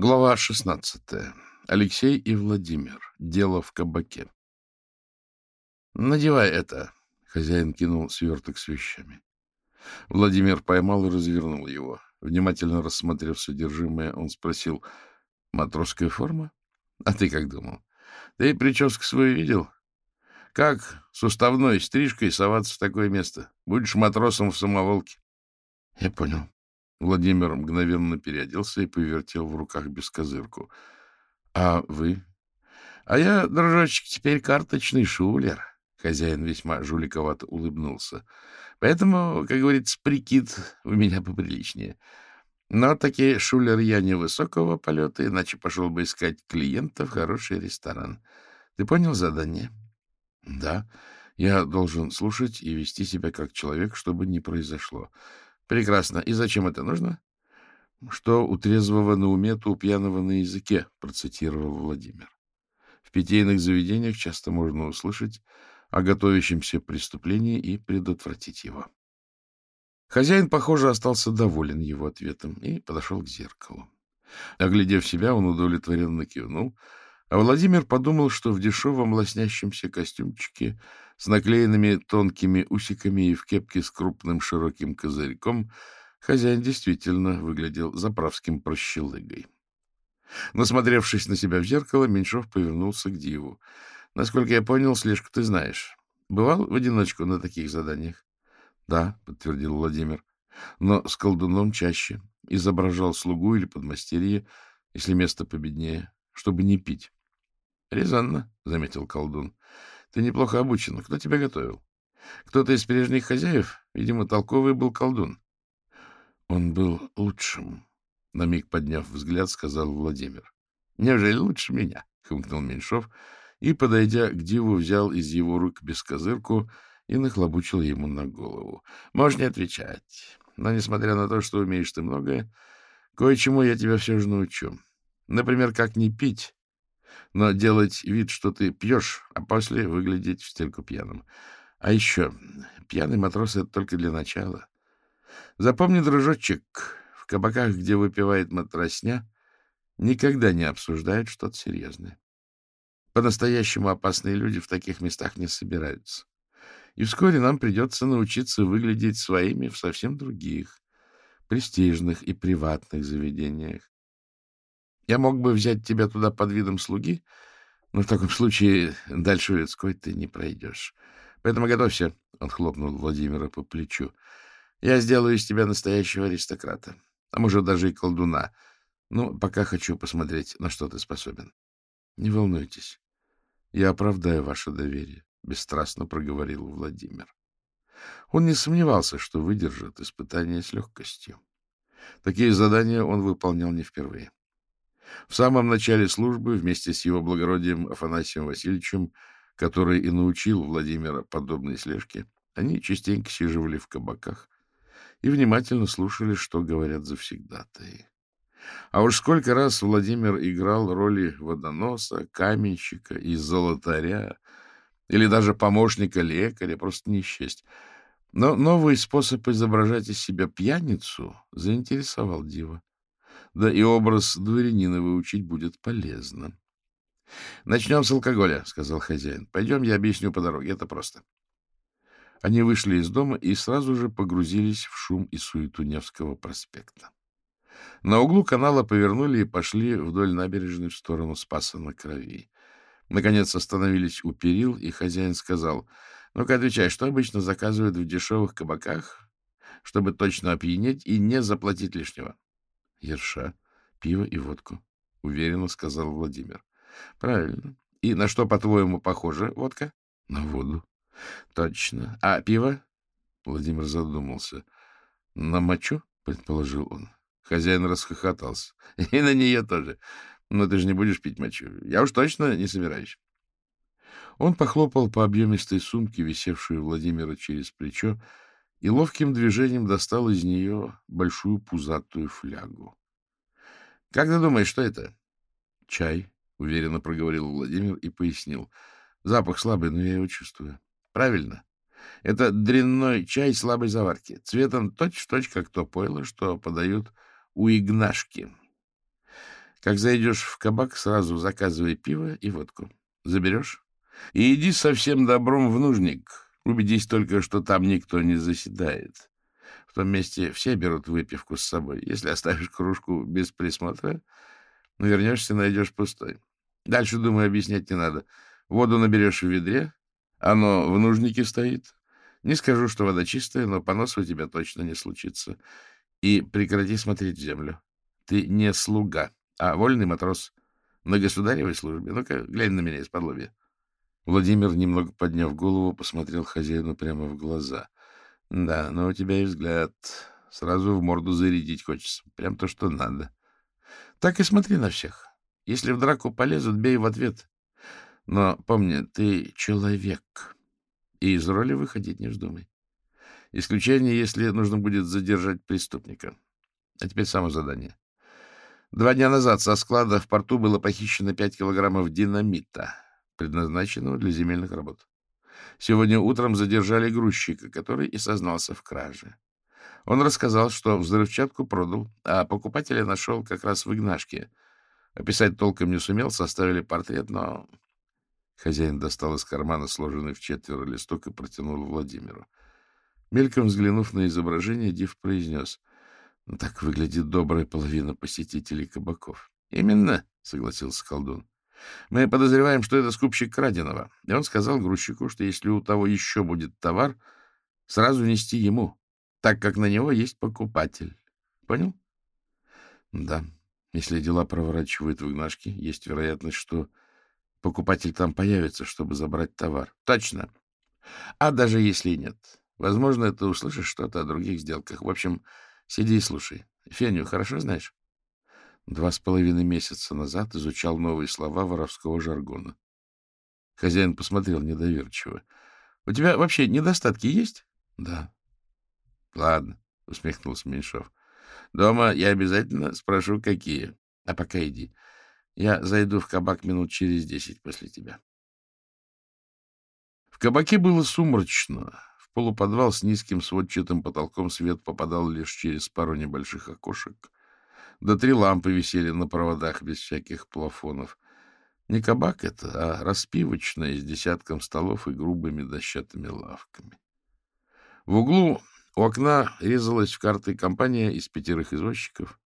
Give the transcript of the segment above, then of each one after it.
Глава 16. Алексей и Владимир. Дело в кабаке. «Надевай это!» — хозяин кинул сверток с вещами. Владимир поймал и развернул его. Внимательно рассмотрев содержимое, он спросил, «Матросская форма? А ты как думал? Ты прическу свою видел? Как с уставной стрижкой соваться в такое место? Будешь матросом в самоволке?» «Я понял», Владимир мгновенно переоделся и повертел в руках бескозырку. — А вы? — А я, дружочек, теперь карточный шулер. Хозяин весьма жуликовато улыбнулся. — Поэтому, как говорится, прикид у меня поприличнее. Но такие шулер я невысокого полета, иначе пошел бы искать клиента в хороший ресторан. Ты понял задание? — Да. Я должен слушать и вести себя как человек, чтобы не произошло. Прекрасно. И зачем это нужно? Что у трезвого на уме, то у пьяного на языке, процитировал Владимир. В питейных заведениях часто можно услышать о готовящемся преступлении и предотвратить его. Хозяин, похоже, остался доволен его ответом и подошел к зеркалу. Оглядев себя, он удовлетворенно кивнул, а Владимир подумал, что в дешевом лоснящемся костюмчике с наклеенными тонкими усиками и в кепке с крупным широким козырьком хозяин действительно выглядел заправским прощелыгой. Насмотревшись на себя в зеркало, Меньшов повернулся к Диву. — Насколько я понял, слежку ты знаешь. Бывал в одиночку на таких заданиях? — Да, — подтвердил Владимир, — но с колдуном чаще. Изображал слугу или подмастерье, если место победнее, чтобы не пить. — Резонно, — заметил колдун. — Ты неплохо обучен. Кто тебя готовил? Кто-то из прежних хозяев? Видимо, толковый был колдун. — Он был лучшим, — на миг подняв взгляд, сказал Владимир. — Неужели лучше меня? — хмыкнул Меньшов и, подойдя к диву, взял из его рук бескозырку и нахлобучил ему на голову. — Можешь не отвечать. Но, несмотря на то, что умеешь ты многое, кое-чему я тебя все же научу. Например, как не пить но делать вид, что ты пьешь, а после выглядеть в стельку пьяным. А еще, пьяный матрос — это только для начала. Запомни, дружочек, в кабаках, где выпивает матросня, никогда не обсуждают что-то серьезное. По-настоящему опасные люди в таких местах не собираются. И вскоре нам придется научиться выглядеть своими в совсем других, престижных и приватных заведениях. Я мог бы взять тебя туда под видом слуги, но в таком случае дальше людской ты не пройдешь. Поэтому готовься, — он хлопнул Владимира по плечу. Я сделаю из тебя настоящего аристократа, а может, даже и колдуна. Ну, пока хочу посмотреть, на что ты способен. Не волнуйтесь, я оправдаю ваше доверие, — бесстрастно проговорил Владимир. Он не сомневался, что выдержит испытание с легкостью. Такие задания он выполнял не впервые. В самом начале службы вместе с его благородием Афанасием Васильевичем, который и научил Владимира подобной слежке, они частенько сиживали в кабаках и внимательно слушали, что говорят завсегдатаи. А уж сколько раз Владимир играл роли водоноса, каменщика и золотаря, или даже помощника лекаря, просто не счесть. Но новый способ изображать из себя пьяницу заинтересовал Дива. Да и образ дворянина выучить будет полезно. — Начнем с алкоголя, — сказал хозяин. — Пойдем, я объясню по дороге. Это просто. Они вышли из дома и сразу же погрузились в шум и суету Невского проспекта. На углу канала повернули и пошли вдоль набережной в сторону Спаса на Крови. Наконец остановились у перил, и хозяин сказал, — Ну-ка, отвечай, что обычно заказывают в дешевых кабаках, чтобы точно опьянеть и не заплатить лишнего? — Ерша, пиво и водку, — уверенно сказал Владимир. — Правильно. И на что, по-твоему, похожа водка? — На воду. — Точно. А пиво? Владимир задумался. — На мочу? — предположил он. Хозяин расхохотался. — И на нее тоже. Но ты же не будешь пить мочу. Я уж точно не собираюсь. Он похлопал по объемистой сумке, висевшей у Владимира через плечо, и ловким движением достал из нее большую пузатую флягу. — Как ты думаешь, что это? — Чай, — уверенно проговорил Владимир и пояснил. — Запах слабый, но я его чувствую. — Правильно. Это дрянной чай слабой заварки, цветом точь-в-точь, -точь, как то пойло, что подают у Игнашки. Как зайдешь в кабак, сразу заказывай пиво и водку. Заберешь? И иди со всем добром в нужник. Убедись только, что там никто не заседает. В том месте все берут выпивку с собой. Если оставишь кружку без присмотра, вернешься, найдешь пустой. Дальше, думаю, объяснять не надо. Воду наберешь в ведре, оно в нужнике стоит. Не скажу, что вода чистая, но поноса у тебя точно не случится. И прекрати смотреть в землю. Ты не слуга, а вольный матрос на государевой службе. Ну-ка, глянь на меня из-под лобья. Владимир, немного подняв голову, посмотрел хозяину прямо в глаза. — Да, но у тебя и взгляд. Сразу в морду зарядить хочется. Прям то, что надо. Так и смотри на всех. Если в драку полезут, бей в ответ. Но помни, ты человек, и из роли выходить не вздумай. Исключение, если нужно будет задержать преступника. А теперь само задание. Два дня назад со склада в порту было похищено пять килограммов динамита предназначенного для земельных работ. Сегодня утром задержали грузчика, который и сознался в краже. Он рассказал, что взрывчатку продал, а покупателя нашел как раз в Игнашке. Описать толком не сумел, составили портрет, но... Хозяин достал из кармана сложенный в четверо листок и протянул Владимиру. Мельком взглянув на изображение, Див произнес. «Ну, — Так выглядит добрая половина посетителей кабаков. — Именно, — согласился колдун. Мы подозреваем, что это скупщик краденого. И он сказал грузчику, что если у того еще будет товар, сразу нести ему, так как на него есть покупатель. Понял? Да. Если дела проворачивают в Игнашке, есть вероятность, что покупатель там появится, чтобы забрать товар. Точно. А даже если нет, возможно, ты услышишь что-то о других сделках. В общем, сиди и слушай. Феню хорошо знаешь? Два с половиной месяца назад изучал новые слова воровского жаргона. Хозяин посмотрел недоверчиво. — У тебя вообще недостатки есть? — Да. — Ладно, — усмехнулся Меньшов. — Дома я обязательно спрошу, какие. А пока иди. Я зайду в кабак минут через десять после тебя. В кабаке было сумрачно. В полуподвал с низким сводчатым потолком свет попадал лишь через пару небольших окошек — да три лампы висели на проводах без всяких плафонов. Не кабак это, а распивочная с десятком столов и грубыми дощатыми лавками. В углу у окна резалась в карты компания из пятерых извозчиков.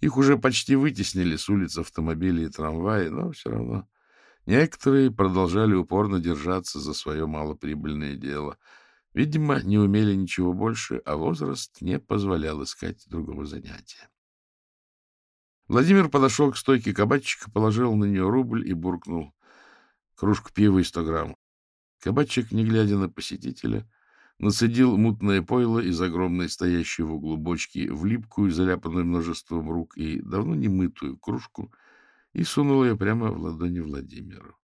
Их уже почти вытеснили с улиц автомобили и трамваи, но все равно некоторые продолжали упорно держаться за свое малоприбыльное дело. Видимо, не умели ничего больше, а возраст не позволял искать другого занятия. Владимир подошел к стойке кабачика, положил на нее рубль и буркнул кружку пива и сто грамм. Кабачик, не глядя на посетителя, насадил мутное пойло из огромной стоящей в углу бочки в липкую, заляпанную множеством рук и давно не мытую кружку и сунул ее прямо в ладони Владимиру.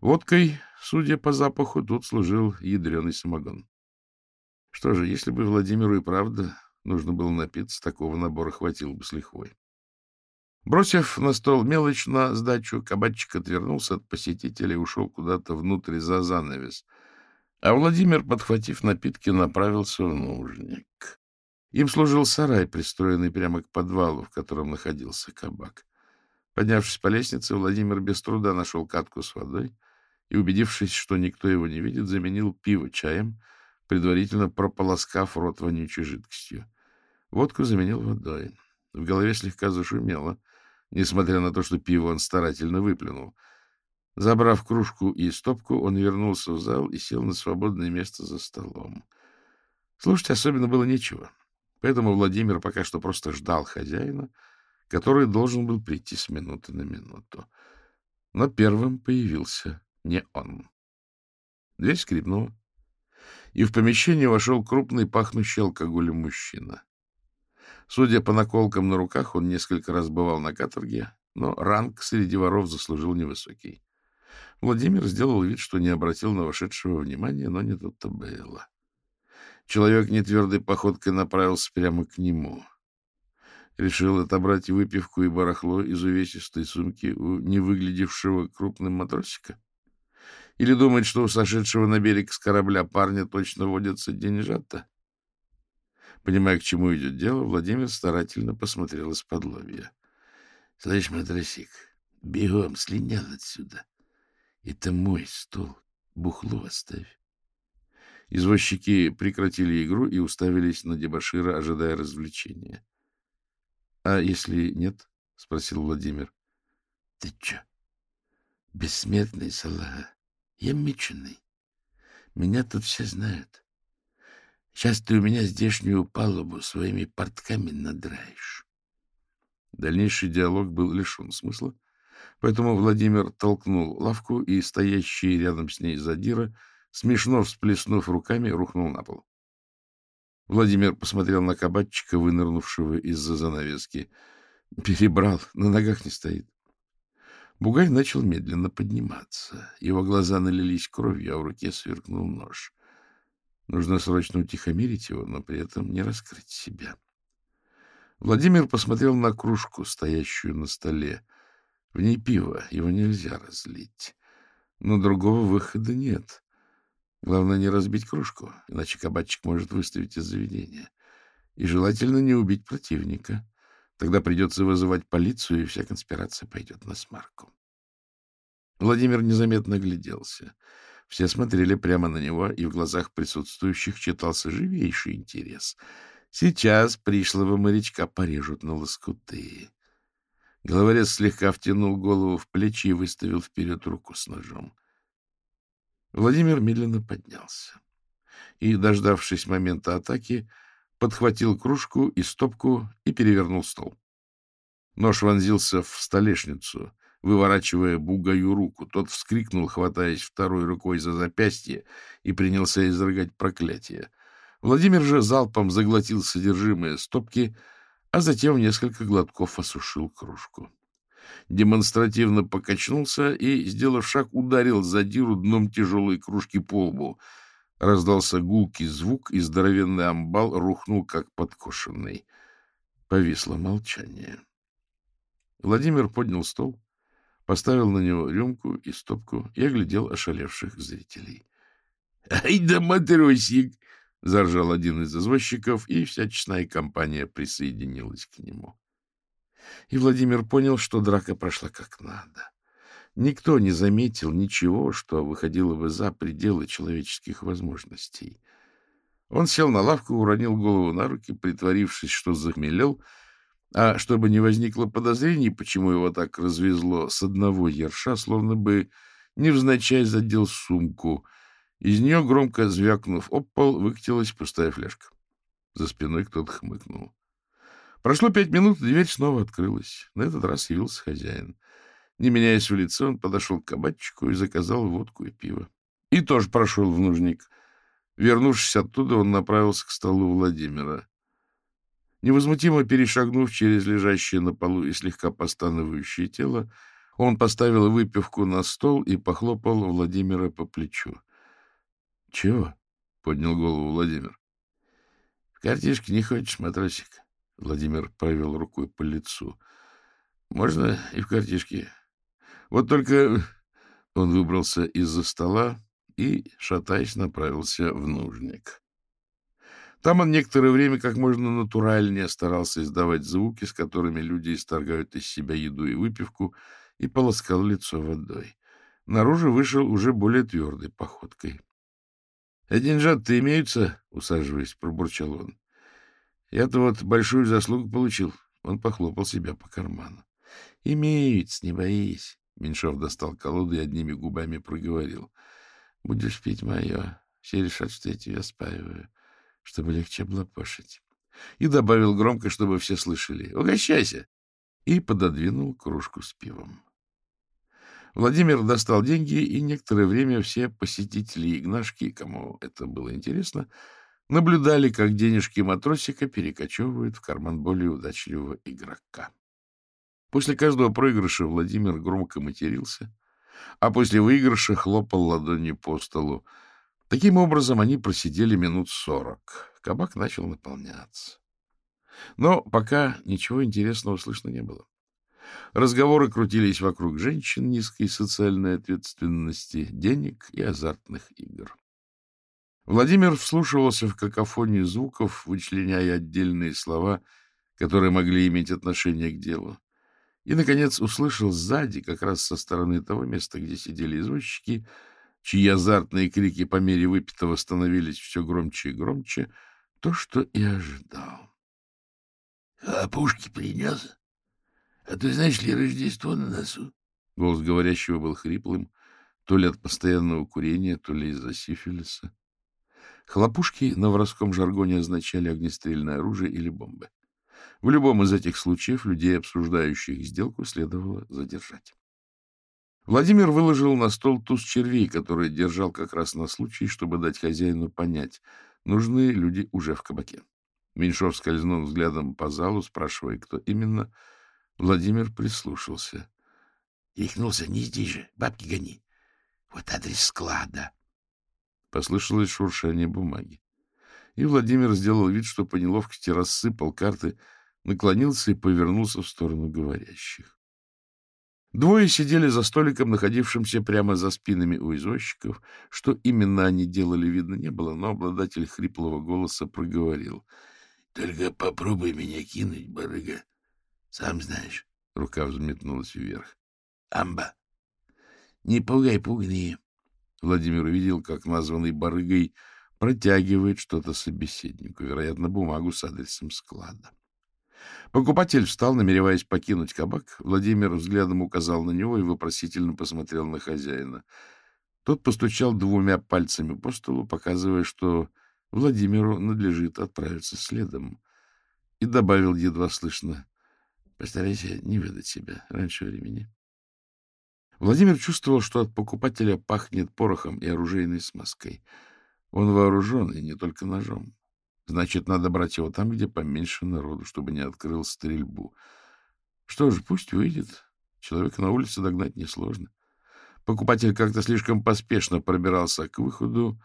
Водкой, судя по запаху, тут служил ядреный самогон. Что же, если бы Владимиру и правда нужно было напиться, такого набора хватило бы с лихвой. Бросив на стол мелочь на сдачу, кабачик отвернулся от посетителя и ушел куда-то внутрь за занавес. А Владимир, подхватив напитки, направился в нужник. Им служил сарай, пристроенный прямо к подвалу, в котором находился кабак. Поднявшись по лестнице, Владимир без труда нашел катку с водой и, убедившись, что никто его не видит, заменил пиво чаем, предварительно прополоскав рот вонючей жидкостью. Водку заменил водой. В голове слегка зашумело — несмотря на то, что пиво он старательно выплюнул. Забрав кружку и стопку, он вернулся в зал и сел на свободное место за столом. Слушать особенно было нечего, поэтому Владимир пока что просто ждал хозяина, который должен был прийти с минуты на минуту. Но первым появился не он. Дверь скрипнула, и в помещение вошел крупный, пахнущий алкоголем мужчина. Судя по наколкам на руках, он несколько раз бывал на каторге, но ранг среди воров заслужил невысокий. Владимир сделал вид, что не обратил на вошедшего внимания, но не тут-то было. Человек нетвердой походкой направился прямо к нему. Решил отобрать выпивку и барахло из увесистой сумки у невыглядевшего крупным матросика? Или думает, что у сошедшего на берег с корабля парня точно водятся деньжата? Понимая, к чему идет дело, Владимир старательно посмотрел из-под лобья. — Слышь, матросик, бегом слинял отсюда. Это мой стол. Бухло оставь. Извозчики прекратили игру и уставились на дебашира, ожидая развлечения. — А если нет? — спросил Владимир. — Ты чё? Бессмертный салага. Я меченый. Меня тут все знают. Сейчас ты у меня здешнюю палубу своими портками надраешь. Дальнейший диалог был лишен смысла, поэтому Владимир толкнул лавку, и стоящий рядом с ней задира, смешно всплеснув руками, рухнул на пол. Владимир посмотрел на кабачика, вынырнувшего из-за занавески. Перебрал, на ногах не стоит. Бугай начал медленно подниматься. Его глаза налились кровью, а в руке сверкнул нож. Нужно срочно утихомирить его, но при этом не раскрыть себя. Владимир посмотрел на кружку, стоящую на столе. В ней пиво, его нельзя разлить. Но другого выхода нет. Главное не разбить кружку, иначе кабачик может выставить из заведения. И желательно не убить противника. Тогда придется вызывать полицию, и вся конспирация пойдет на смарку. Владимир незаметно гляделся. Все смотрели прямо на него, и в глазах присутствующих читался живейший интерес. Сейчас пришлого морячка порежут на лоскуты. Головорез слегка втянул голову в плечи и выставил вперед руку с ножом. Владимир медленно поднялся и, дождавшись момента атаки, подхватил кружку и стопку и перевернул стол. Нож вонзился в столешницу, выворачивая бугаю руку. Тот вскрикнул, хватаясь второй рукой за запястье, и принялся изрыгать проклятие. Владимир же залпом заглотил содержимое стопки, а затем в несколько глотков осушил кружку. Демонстративно покачнулся и, сделав шаг, ударил задиру дном тяжелой кружки по лбу — Раздался гулкий звук, и здоровенный амбал рухнул, как подкошенный. Повисло молчание. Владимир поднял стол, поставил на него рюмку и стопку и оглядел ошалевших зрителей. — Ай да матросик! — заржал один из извозчиков, и вся честная компания присоединилась к нему. И Владимир понял, что драка прошла как надо. Никто не заметил ничего, что выходило бы за пределы человеческих возможностей. Он сел на лавку, уронил голову на руки, притворившись, что захмелел, а чтобы не возникло подозрений, почему его так развезло с одного ерша, словно бы невзначай задел сумку. Из нее, громко звякнув об пол, выкатилась пустая фляжка. За спиной кто-то хмыкнул. Прошло пять минут, дверь снова открылась. На этот раз явился хозяин. Не меняясь в лице, он подошел к кабачику и заказал водку и пиво. И тоже прошел в нужник. Вернувшись оттуда, он направился к столу Владимира. Невозмутимо перешагнув через лежащее на полу и слегка постановающее тело, он поставил выпивку на стол и похлопал Владимира по плечу. — Чего? — поднял голову Владимир. — В картишке не хочешь, матросик? Владимир провел рукой по лицу. — Можно и в картишке. Вот только он выбрался из-за стола и, шатаясь, направился в нужник. Там он некоторое время как можно натуральнее старался издавать звуки, с которыми люди исторгают из себя еду и выпивку, и полоскал лицо водой. Наружу вышел уже более твердой походкой. — А деньжат-то имеются? — усаживаясь, пробурчал он. — Я-то вот большую заслугу получил. Он похлопал себя по карману. — Имеются, не боись. Меньшов достал колоду и одними губами проговорил. — Будешь пить мое. Все решат, что я тебя спаиваю, чтобы легче облапошить. И добавил громко, чтобы все слышали. — Угощайся! И пододвинул кружку с пивом. Владимир достал деньги, и некоторое время все посетители Игнашки, кому это было интересно, наблюдали, как денежки матросика перекочевывают в карман более удачливого игрока. После каждого проигрыша Владимир громко матерился, а после выигрыша хлопал ладонью по столу. Таким образом, они просидели минут сорок. Кабак начал наполняться. Но пока ничего интересного слышно не было. Разговоры крутились вокруг женщин низкой социальной ответственности, денег и азартных игр. Владимир вслушивался в какофонию звуков, вычленяя отдельные слова, которые могли иметь отношение к делу. И, наконец, услышал сзади, как раз со стороны того места, где сидели извозчики, чьи азартные крики по мере выпитого становились все громче и громче, то, что и ожидал. — А пушки принес? А ты знаешь ли, Рождество на носу? Голос говорящего был хриплым, то ли от постоянного курения, то ли из-за сифилиса. Хлопушки на воровском жаргоне означали огнестрельное оружие или бомбы. В любом из этих случаев людей, обсуждающих сделку, следовало задержать. Владимир выложил на стол туз червей, который держал как раз на случай, чтобы дать хозяину понять, нужны люди уже в кабаке. Меньшов скользнул взглядом по залу, спрашивая, кто именно. Владимир прислушался. — Рехнулся, не здесь же, бабки гони. Вот адрес склада. Послышалось шуршание бумаги. И Владимир сделал вид, что по неловкости рассыпал карты, наклонился и повернулся в сторону говорящих. Двое сидели за столиком, находившимся прямо за спинами у извозчиков. Что именно они делали, видно не было, но обладатель хриплого голоса проговорил. — Только попробуй меня кинуть, барыга. Сам знаешь. Рука взметнулась вверх. — Амба. Не пугай пугни. Владимир увидел, как названный барыгой протягивает что-то собеседнику, вероятно, бумагу с адресом склада. Покупатель встал, намереваясь покинуть кабак. Владимир взглядом указал на него и вопросительно посмотрел на хозяина. Тот постучал двумя пальцами по столу, показывая, что Владимиру надлежит отправиться следом, и добавил едва слышно, «Постарайся не выдать себя раньше времени». Владимир чувствовал, что от покупателя пахнет порохом и оружейной смазкой. Он вооружен, и не только ножом. Значит, надо брать его там, где поменьше народу, чтобы не открыл стрельбу. Что ж, пусть выйдет. Человека на улице догнать несложно. Покупатель как-то слишком поспешно пробирался к выходу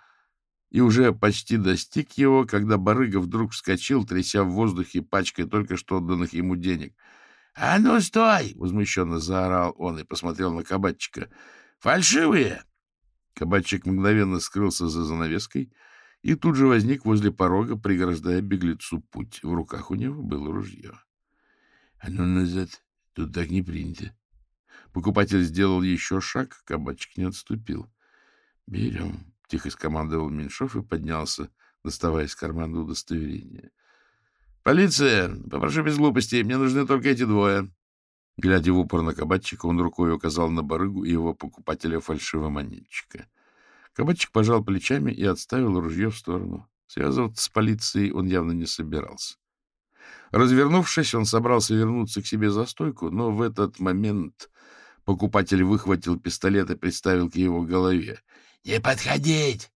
и уже почти достиг его, когда барыга вдруг вскочил, тряся в воздухе пачкой только что отданных ему денег —— А ну, стой! — возмущенно заорал он и посмотрел на кабачика. — Фальшивые! Кабачик мгновенно скрылся за занавеской и тут же возник возле порога, преграждая беглецу путь. В руках у него было ружье. — А ну назад! Тут так не принято. Покупатель сделал еще шаг, кабачик не отступил. — Берем, — тихо скомандовал Меньшов и поднялся, доставая из кармана удостоверение. «Полиция! Попрошу без глупостей, мне нужны только эти двое». Глядя в упор на кабачика, он рукой указал на барыгу и его покупателя фальшивомонетчика. Кабачик пожал плечами и отставил ружье в сторону. Связываться с полицией он явно не собирался. Развернувшись, он собрался вернуться к себе за стойку, но в этот момент покупатель выхватил пистолет и приставил к его голове. — Не подходить!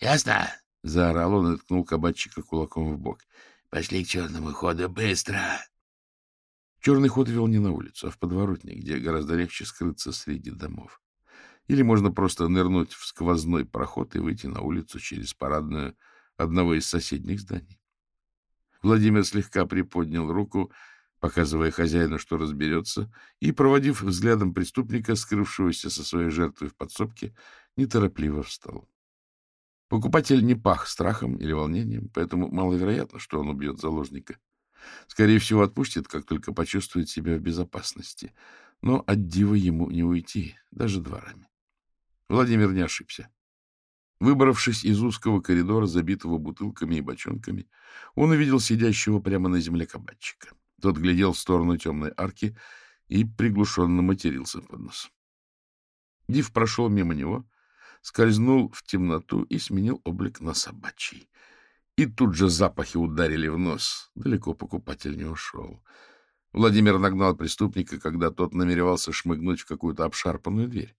Ясно? — заорал он и ткнул кабачика кулаком в бок. Пошли к черному ходу, быстро! Черный ход вел не на улицу, а в подворотне, где гораздо легче скрыться среди домов. Или можно просто нырнуть в сквозной проход и выйти на улицу через парадную одного из соседних зданий. Владимир слегка приподнял руку, показывая хозяину, что разберется, и, проводив взглядом преступника, скрывшегося со своей жертвой в подсобке, неторопливо встал. Покупатель не пах страхом или волнением, поэтому маловероятно, что он убьет заложника. Скорее всего, отпустит, как только почувствует себя в безопасности. Но от дива ему не уйти, даже дворами. Владимир не ошибся. Выбравшись из узкого коридора, забитого бутылками и бочонками, он увидел сидящего прямо на земле кабачика. Тот глядел в сторону темной арки и приглушенно матерился под нос. Див прошел мимо него, скользнул в темноту и сменил облик на собачий. И тут же запахи ударили в нос. Далеко покупатель не ушел. Владимир нагнал преступника, когда тот намеревался шмыгнуть в какую-то обшарпанную дверь.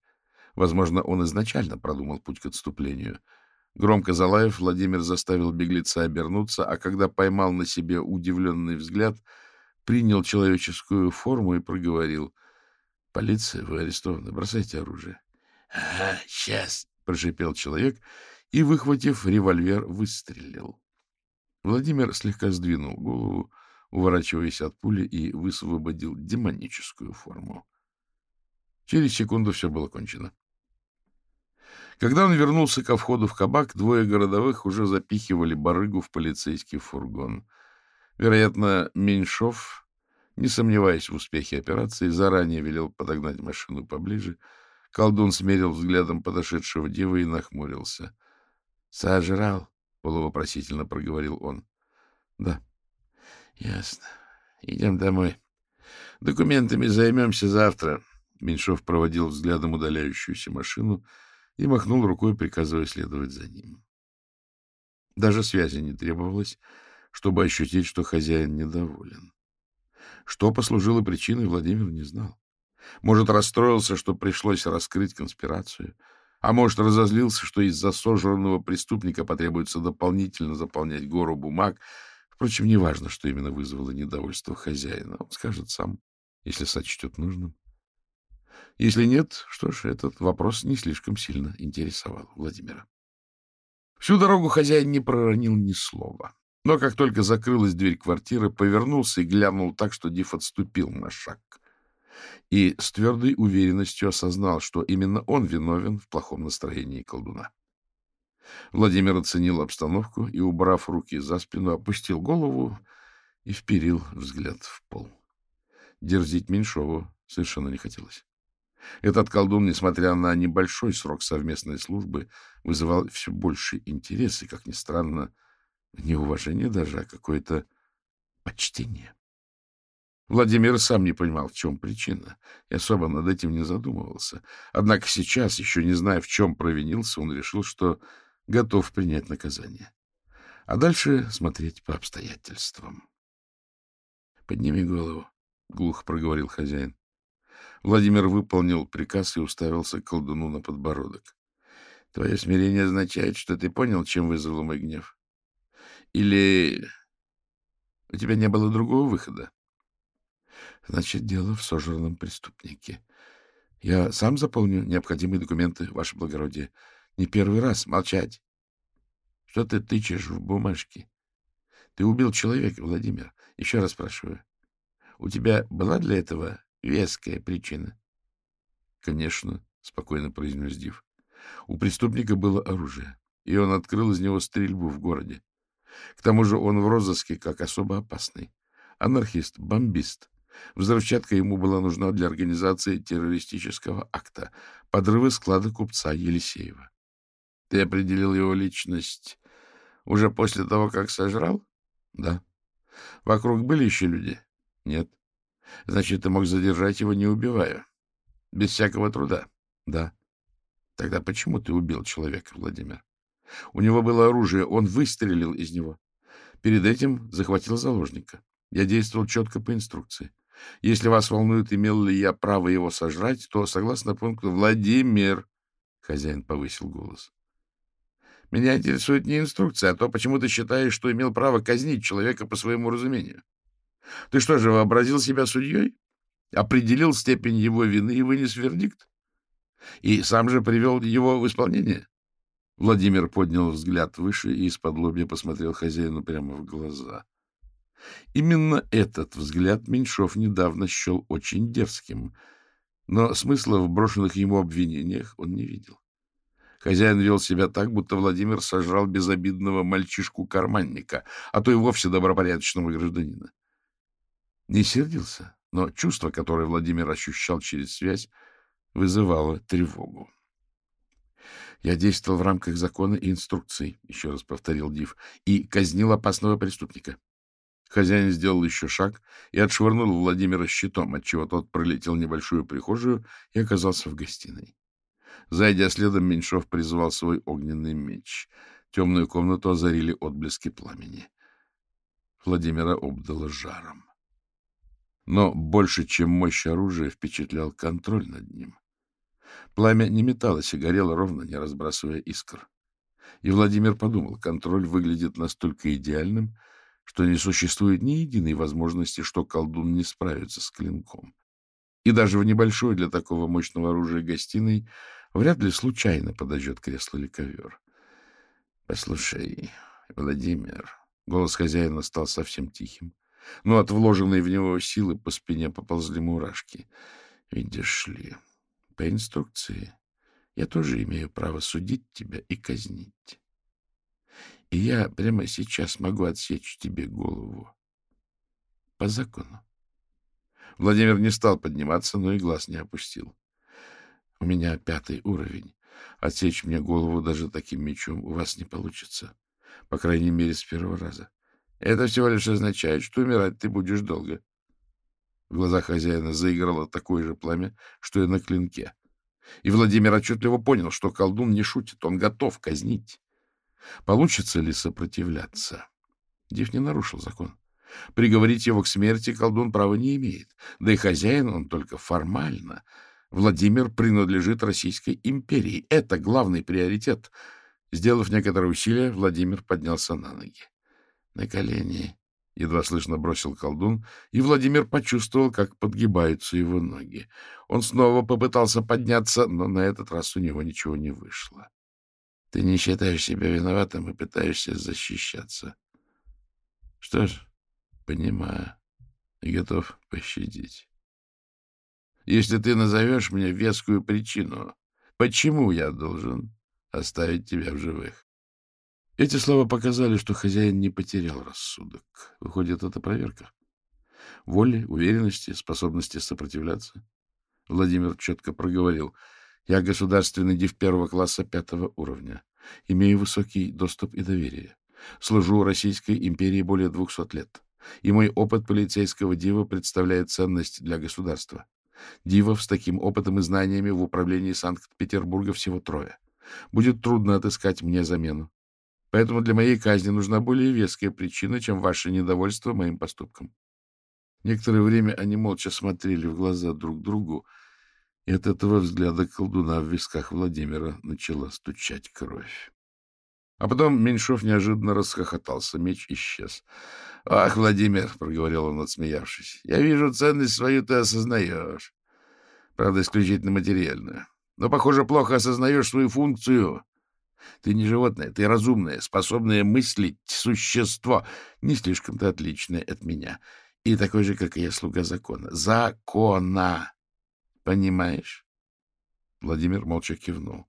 Возможно, он изначально продумал путь к отступлению. Громко залаев, Владимир заставил беглеца обернуться, а когда поймал на себе удивленный взгляд, принял человеческую форму и проговорил. — Полиция, вы арестованы. Бросайте оружие. — Ага, сейчас. — прошипел человек и, выхватив револьвер, выстрелил. Владимир слегка сдвинул голову, уворачиваясь от пули, и высвободил демоническую форму. Через секунду все было кончено. Когда он вернулся ко входу в кабак, двое городовых уже запихивали барыгу в полицейский фургон. Вероятно, Меньшов Не сомневаясь в успехе операции, заранее велел подогнать машину поближе. Колдун смерил взглядом подошедшего дева и нахмурился. — Сожрал? — полувопросительно проговорил он. — Да. — Ясно. Идем домой. Документами займемся завтра. Меньшов проводил взглядом удаляющуюся машину и махнул рукой, приказывая следовать за ним. Даже связи не требовалось, чтобы ощутить, что хозяин недоволен. Что послужило причиной, Владимир не знал. Может, расстроился, что пришлось раскрыть конспирацию, а может, разозлился, что из-за сожранного преступника потребуется дополнительно заполнять гору бумаг. Впрочем, неважно, что именно вызвало недовольство хозяина. Он скажет сам, если сочтет нужным. Если нет, что ж, этот вопрос не слишком сильно интересовал Владимира. Всю дорогу хозяин не проронил ни слова. Но как только закрылась дверь квартиры, повернулся и глянул так, что Диф отступил на шаг. И с твердой уверенностью осознал, что именно он виновен в плохом настроении колдуна. Владимир оценил обстановку и, убрав руки за спину, опустил голову и вперил взгляд в пол. Дерзить Меньшову совершенно не хотелось. Этот колдун, несмотря на небольшой срок совместной службы, вызывал все больше интерес и, как ни странно, не уважение даже, а какое-то почтение. Владимир сам не понимал, в чем причина, и особо над этим не задумывался. Однако сейчас, еще не зная, в чем провинился, он решил, что готов принять наказание. А дальше смотреть по обстоятельствам. — Подними голову, — глухо проговорил хозяин. Владимир выполнил приказ и уставился колдуну на подбородок. — Твое смирение означает, что ты понял, чем вызвал мой гнев? Или у тебя не было другого выхода? Значит, дело в сожранном преступнике. Я сам заполню необходимые документы, ваше благородие. Не первый раз молчать. Что ты тычешь в бумажке? Ты убил человека, Владимир. Еще раз спрашиваю. У тебя была для этого веская причина? — Конечно, — спокойно произнес Див. У преступника было оружие, и он открыл из него стрельбу в городе. К тому же он в розыске как особо опасный. Анархист, бомбист. Взрывчатка ему была нужна для организации террористического акта, подрыва склада купца Елисеева. Ты определил его личность уже после того, как сожрал? Да. Вокруг были еще люди? Нет. Значит, ты мог задержать его, не убивая? Без всякого труда? Да. Тогда почему ты убил человека, Владимир? У него было оружие, он выстрелил из него. Перед этим захватил заложника. Я действовал четко по инструкции. Если вас волнует, имел ли я право его сожрать, то, согласно пункту «Владимир», — хозяин повысил голос. Меня интересует не инструкция, а то, почему ты считаешь, что имел право казнить человека по своему разумению. Ты что же, вообразил себя судьей? Определил степень его вины и вынес вердикт? И сам же привел его в исполнение? Владимир поднял взгляд выше и из-под лобья посмотрел хозяину прямо в глаза. Именно этот взгляд Меньшов недавно счел очень дерзким, но смысла в брошенных ему обвинениях он не видел. Хозяин вел себя так, будто Владимир сожрал безобидного мальчишку-карманника, а то и вовсе добропорядочного гражданина. Не сердился, но чувство, которое Владимир ощущал через связь, вызывало тревогу. Я действовал в рамках закона и инструкций, — еще раз повторил Див, — и казнил опасного преступника. Хозяин сделал еще шаг и отшвырнул Владимира щитом, отчего тот пролетел небольшую прихожую и оказался в гостиной. Зайдя следом, Меньшов призвал свой огненный меч. Темную комнату озарили отблески пламени. Владимира обдало жаром. Но больше, чем мощь оружия, впечатлял контроль над ним. Пламя не металось и горело ровно, не разбрасывая искр. И Владимир подумал, контроль выглядит настолько идеальным, что не существует ни единой возможности, что колдун не справится с клинком. И даже в небольшой для такого мощного оружия гостиной вряд ли случайно подожжет кресло или ковер. — Послушай, Владимир, голос хозяина стал совсем тихим, но от вложенной в него силы по спине поползли мурашки. — Видишь ли, по инструкции я тоже имею право судить тебя и казнить. И я прямо сейчас могу отсечь тебе голову. По закону. Владимир не стал подниматься, но и глаз не опустил. — У меня пятый уровень. Отсечь мне голову даже таким мечом у вас не получится. По крайней мере, с первого раза. Это всего лишь означает, что умирать ты будешь долго. В глазах хозяина заиграло такое же пламя, что и на клинке. И Владимир отчетливо понял, что колдун не шутит, он готов казнить. Получится ли сопротивляться? Див не нарушил закон. Приговорить его к смерти колдун права не имеет. Да и хозяин он только формально. Владимир принадлежит Российской империи. Это главный приоритет. Сделав некоторые усилия, Владимир поднялся на ноги. На колени едва слышно бросил колдун, и Владимир почувствовал, как подгибаются его ноги. Он снова попытался подняться, но на этот раз у него ничего не вышло. Ты не считаешь себя виноватым и пытаешься защищаться. Что ж, понимаю готов пощадить. Если ты назовешь мне вескую причину, почему я должен оставить тебя в живых? Эти слова показали, что хозяин не потерял рассудок. Выходит, это проверка. Воли, уверенности, способности сопротивляться. Владимир четко проговорил. Я государственный див первого класса пятого уровня. Имею высокий доступ и доверие. Служу Российской империи более двухсот лет. И мой опыт полицейского дива представляет ценность для государства. Дивов с таким опытом и знаниями в управлении Санкт-Петербурга всего трое. Будет трудно отыскать мне замену. Поэтому для моей казни нужна более веская причина, чем ваше недовольство моим поступком. Некоторое время они молча смотрели в глаза друг другу, и от этого взгляда колдуна в висках Владимира начала стучать кровь. А потом Меньшов неожиданно расхохотался, меч исчез. — Ах, Владимир, — проговорил он, отсмеявшись, — я вижу, ценность свою ты осознаешь. Правда, исключительно материальную. Но, похоже, плохо осознаешь свою функцию ты не животное, ты разумное, способное мыслить существо, не слишком-то отличное от меня. И такой же, как и я, слуга закона. Закона! Понимаешь? Владимир молча кивнул.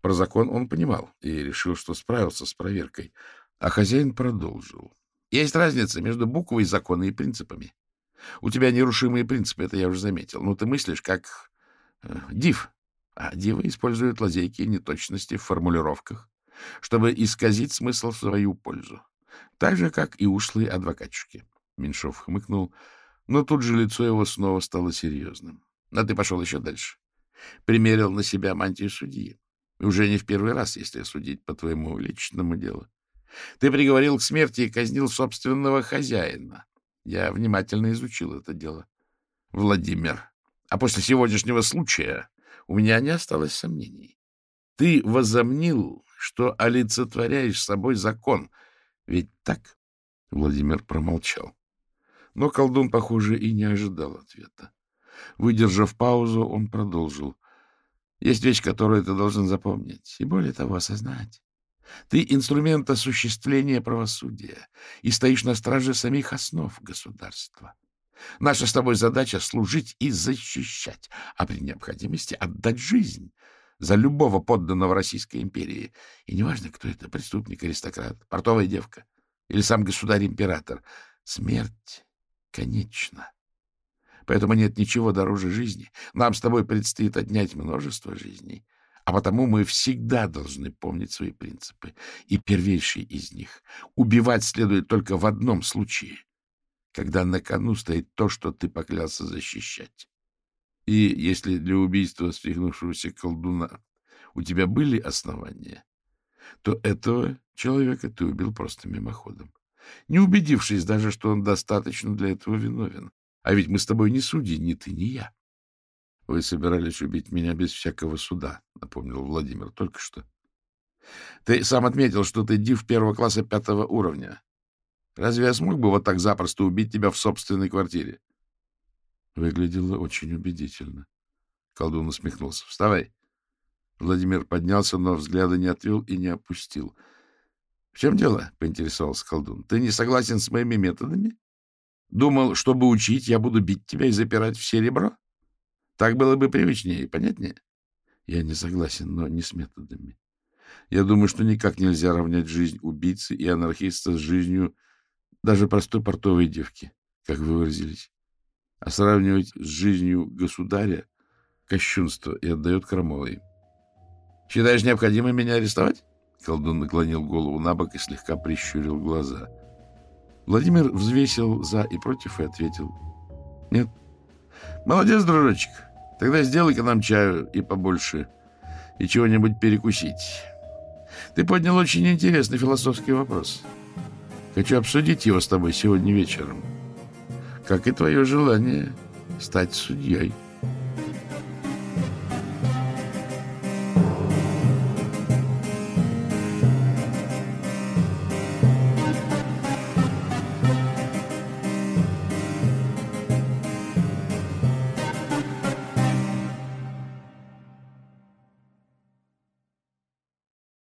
Про закон он понимал и решил, что справился с проверкой. А хозяин продолжил. Есть разница между буквой закона и принципами. У тебя нерушимые принципы, это я уже заметил. Но ты мыслишь как э, див, а дивы используют лазейки и неточности в формулировках, чтобы исказить смысл в свою пользу. Так же, как и ушлые адвокатчики. Меньшов хмыкнул, но тут же лицо его снова стало серьезным. А ты пошел еще дальше. Примерил на себя мантию судьи. Уже не в первый раз, если судить по твоему личному делу. Ты приговорил к смерти и казнил собственного хозяина. Я внимательно изучил это дело. Владимир, а после сегодняшнего случая у меня не осталось сомнений. Ты возомнил, что олицетворяешь собой закон. Ведь так? Владимир промолчал. Но колдун, похоже, и не ожидал ответа. Выдержав паузу, он продолжил. Есть вещь, которую ты должен запомнить, и более того осознать. Ты инструмент осуществления правосудия и стоишь на страже самих основ государства. Наша с тобой задача — служить и защищать, а при необходимости отдать жизнь за любого подданного Российской империи. И неважно, кто это — преступник, аристократ, портовая девка или сам государь-император. Смерть конечна. Поэтому нет ничего дороже жизни. Нам с тобой предстоит отнять множество жизней. А потому мы всегда должны помнить свои принципы. И первейший из них — убивать следует только в одном случае — когда на кону стоит то, что ты поклялся защищать. И если для убийства свихнувшегося колдуна у тебя были основания, то этого человека ты убил просто мимоходом, не убедившись даже, что он достаточно для этого виновен. А ведь мы с тобой не судьи, ни ты, ни я. — Вы собирались убить меня без всякого суда, — напомнил Владимир только что. — Ты сам отметил, что ты див первого класса пятого уровня. Разве я смог бы вот так запросто убить тебя в собственной квартире? Выглядело очень убедительно. Колдун усмехнулся. — Вставай. Владимир поднялся, но взгляда не отвел и не опустил. — В чем дело? — поинтересовался колдун. — Ты не согласен с моими методами? Думал, чтобы учить, я буду бить тебя и запирать в серебро? Так было бы привычнее и понятнее. Я не согласен, но не с методами. Я думаю, что никак нельзя равнять жизнь убийцы и анархиста с жизнью даже простой портовой девки, как вы выразились. а сравнивать с жизнью государя — кощунство и отдает крамолой. — Считаешь необходимо меня арестовать? Колдун наклонил голову на бок и слегка прищурил глаза. Владимир взвесил «за» и «против» и ответил. — Нет. — Молодец, дружочек. Тогда сделай-ка нам чаю и побольше, и чего-нибудь перекусить. Ты поднял очень интересный философский вопрос. Хочу обсудить его с тобой сегодня вечером. Как и твое желание стать судьей. —